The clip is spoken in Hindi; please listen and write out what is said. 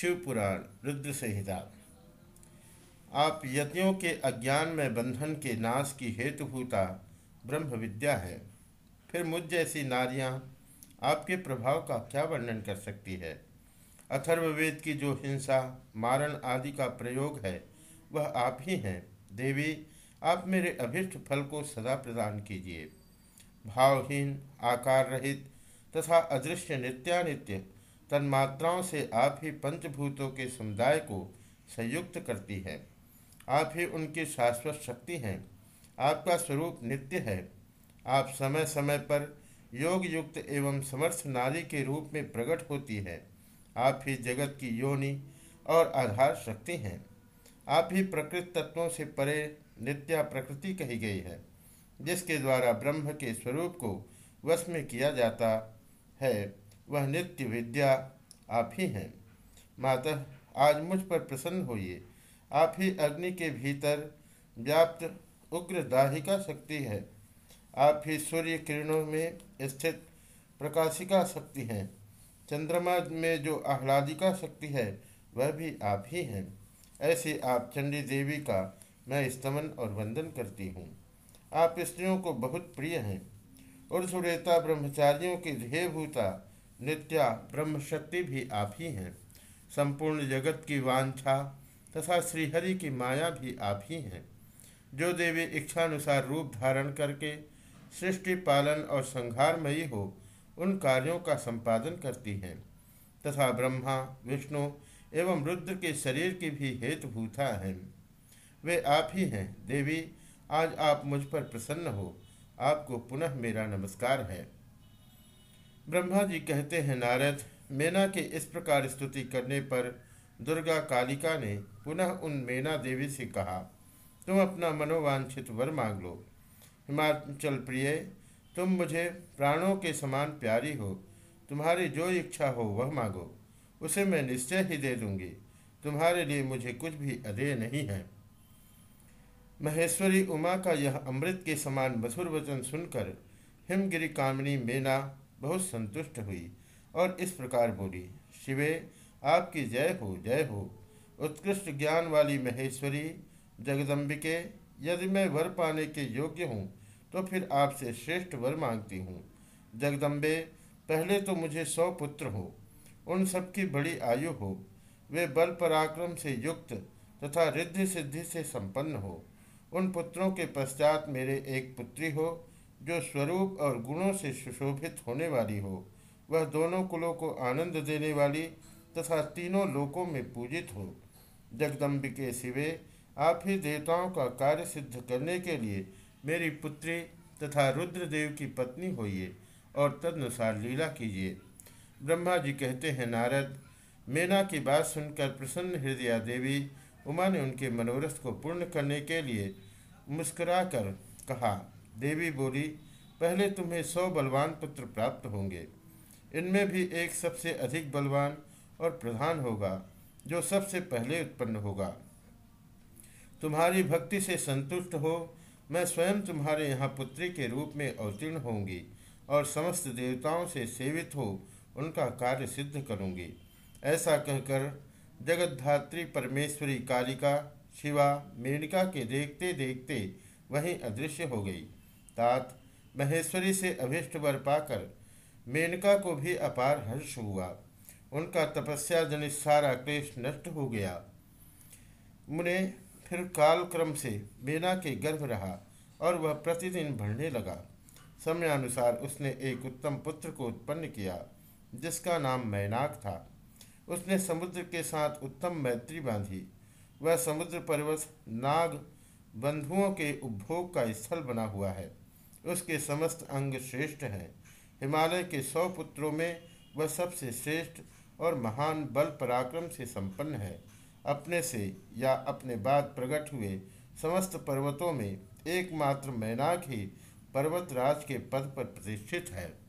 शिवपुराण, रुद्र संहिता। आप यतियों के अज्ञान में बंधन के नाश की हेतुभूता ब्रह्म विद्या है। फिर मुझ जैसी नारियाँ आपके प्रभाव का क्या वर्णन कर सकती है? अथर्ववेद की जो हिंसा, मारण आदि का प्रयोग है, वह आप ही हैं। देवी, आप मेरे अभिष्ट फल को सदा प्रदान कीजिए। भावहीन, आकार रहित तथा अदृश्य नित्यानित्य तन्मात्राओं से आप ही पंचभूतों के समुदाय को संयुक्त करती है। आप ही उनकी शाश्वत शक्ति हैं। आपका स्वरूप नित्य है। आप समय समय पर योग युक्त एवं समर्थ नारी के रूप में प्रकट होती है। आप ही जगत की योनि और आधार शक्ति हैं। आप ही प्रकृत तत्वों से परे नित्या प्रकृति कही गई है, जिसके द्वारा ब्रह्म के स्वरूप को वश में किया जाता है। वह नित्य विद्या आप ही हैं। माता, आज मुझ पर प्रसन्न होइए। आप ही अग्नि के भीतर व्याप्त उग्र दाहिका शक्ति है। आप ही सूर्य किरणों में स्थित प्रकाशिका शक्ति हैं। चंद्रमा में जो आह्लादिका शक्ति है, वह भी आप ही हैं। ऐसे आप चंडी देवी का मैं स्तमन और वंदन करती हूँ। आप स्त्रियों को बहुत प्रिय हैं। उर्सुरेता ब्रह्मचारियों की ध्येयभूता नित्या ब्रह्म शक्ति भी आप ही हैं। संपूर्ण जगत की वांछा तथा श्रीहरि की माया भी आप ही हैं। जो देवी इच्छानुसार रूप धारण करके सृष्टि, पालन और संहारमयी हो, उन कार्यों का संपादन करती हैं। तथा ब्रह्मा, विष्णु एवं रुद्र के शरीर की भी हेतुभूता हैं। वे आप ही हैं। देवी, आज आप मुझ पर प्रसन्न हो। आपको पुनः मेरा नमस्कार है। ब्रह्मा जी कहते हैं, नारद, मेना के इस प्रकार स्तुति करने पर दुर्गा कालिका ने पुनः उन मेना देवी से कहा, तुम अपना मनोवांछित वर मांग लो। हिमाचल प्रिय, तुम मुझे प्राणों के समान प्यारी हो। तुम्हारी जो इच्छा हो वह मांगो। उसे मैं निश्चय ही दे दूँगी। तुम्हारे लिए मुझे कुछ भी अधेय नहीं है महेश्वरी उमा का यह अमृत के समान मधुर वचन सुनकर हिमगिरी कामिनी मेना बहुत संतुष्ट हुई और इस प्रकार बोली, शिवे, आपकी जय हो जय हो। उत्कृष्ट ज्ञान वाली महेश्वरी, जगदम्बिके, यदि मैं वर पाने के योग्य हूँ तो फिर आपसे श्रेष्ठ वर मांगती हूँ। जगदम्बे, पहले तो मुझे सौ पुत्र हो, उन सबकी बड़ी आयु हो। वे बल पराक्रम से युक्त तथा रिद्धि सिद्धि से संपन्न हो। उन पुत्रों के पश्चात मेरे एक पुत्री हो जो स्वरूप और गुणों से सुशोभित होने वाली हो, वह दोनों कुलों को आनंद देने वाली तथा तीनों लोकों में पूजित हो। जगदम्बिके शिवे, आप ही देवताओं का कार्य सिद्ध करने के लिए मेरी पुत्री तथा रुद्रदेव की पत्नी होइए और तदनुसार लीला कीजिए। ब्रह्मा जी कहते हैं, नारद, मेना की बात सुनकर प्रसन्न हृदया देवी उमा ने उनके मनोरथ को पूर्ण करने के लिए मुस्कुराकर कहा देवी बोली, पहले तुम्हें सौ बलवान पुत्र प्राप्त होंगे। इनमें भी एक सबसे अधिक बलवान और प्रधान होगा, जो सबसे पहले उत्पन्न होगा। तुम्हारी भक्ति से संतुष्ट हो, मैं स्वयं तुम्हारे यहाँ पुत्री के रूप में अवतीर्ण होंगी और समस्त देवताओं से सेवित हो उनका कार्य सिद्ध करूँगी। ऐसा कहकर जगद्धात्री परमेश्वरी कालिका, शिवा, मेनका के देखते देखते वहीं अदृश्य हो गई। तात महेश्वरी से अभिष्ट वर पाकर मेनका को भी अपार हर्ष हुआ। उनका तपस्या जनित सारा क्लेश नष्ट हो गया। मुने फिर काल क्रम से मेना के गर्भ रहा और वह प्रतिदिन बढ़ने लगा। समयानुसार उसने एक उत्तम पुत्र को उत्पन्न किया, जिसका नाम मैनाक था। उसने समुद्र के साथ उत्तम मैत्री बांधी। वह समुद्र पर्वत, नाग, बंधुओं के उपभोग का स्थल बना हुआ है। उसके समस्त अंग श्रेष्ठ हैं। हिमालय के सौ पुत्रों में वह सबसे श्रेष्ठ और महान बल पराक्रम से संपन्न है। अपने से या अपने बाद प्रकट हुए समस्त पर्वतों में एकमात्र मैनाक ही पर्वतराज के पद पर प्रतिष्ठित है।